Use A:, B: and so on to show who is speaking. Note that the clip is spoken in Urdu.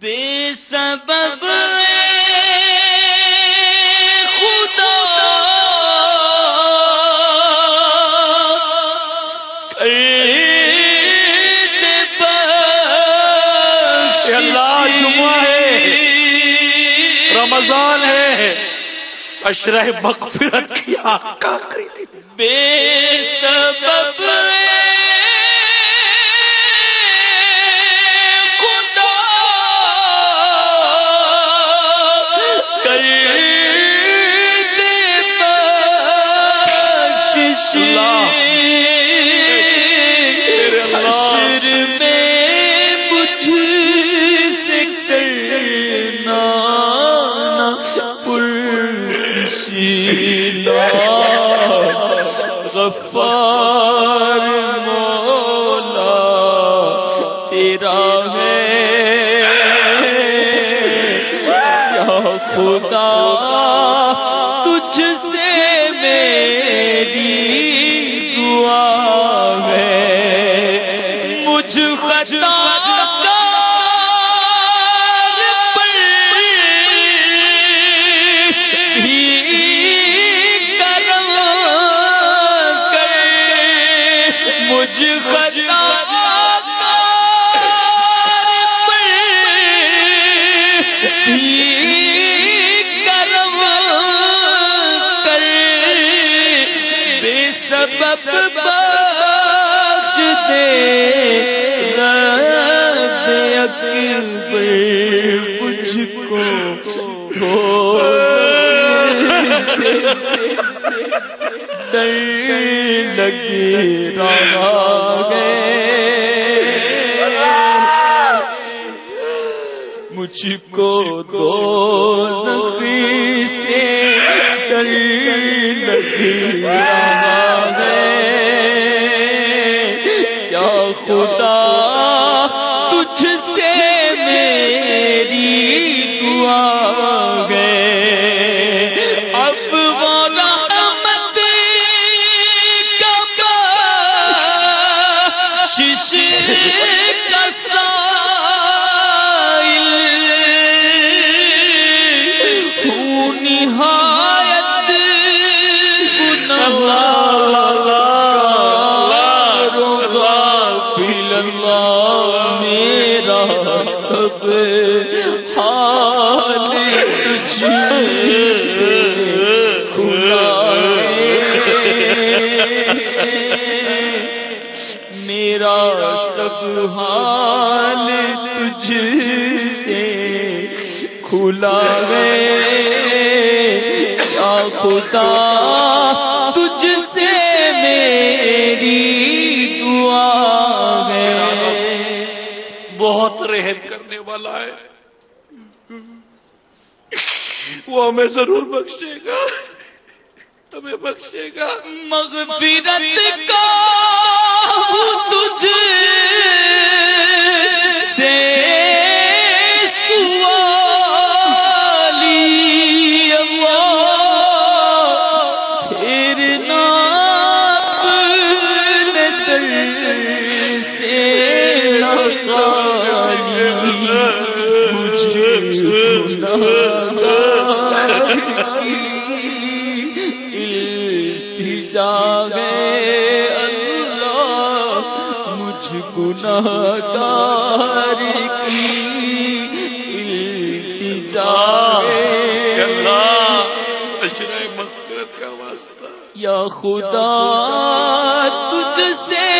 A: بے سبب خدا۔
B: اللہ جمعہ ہے۔ رمضان ہے۔ اشرح مغفرت کی آقا کری
A: بے سبب غفار مولا تیرا ہے یا خدا تجھ سے میری مجھ خطا مجھ خطا کرم کر بے سبب بخش دے ڈر لگے رہا گے مجھ کو دو زخی سے ڈر سب حال تجھے۔ کھلا میرا سب حال تجھ سے کھلا ہے۔ خدا۔
B: بہت رحم کرنے والا ہے۔ وہ ہمیں ضرور بخشے گا۔ ہمیں بخشے گا۔
A: مغفرت کا تجھے۔ التجا گئے اللہ مجھ کی التجا
B: اے
A: گئے
B: اللہ کا واسطہ۔
A: یا خدا تجھ سے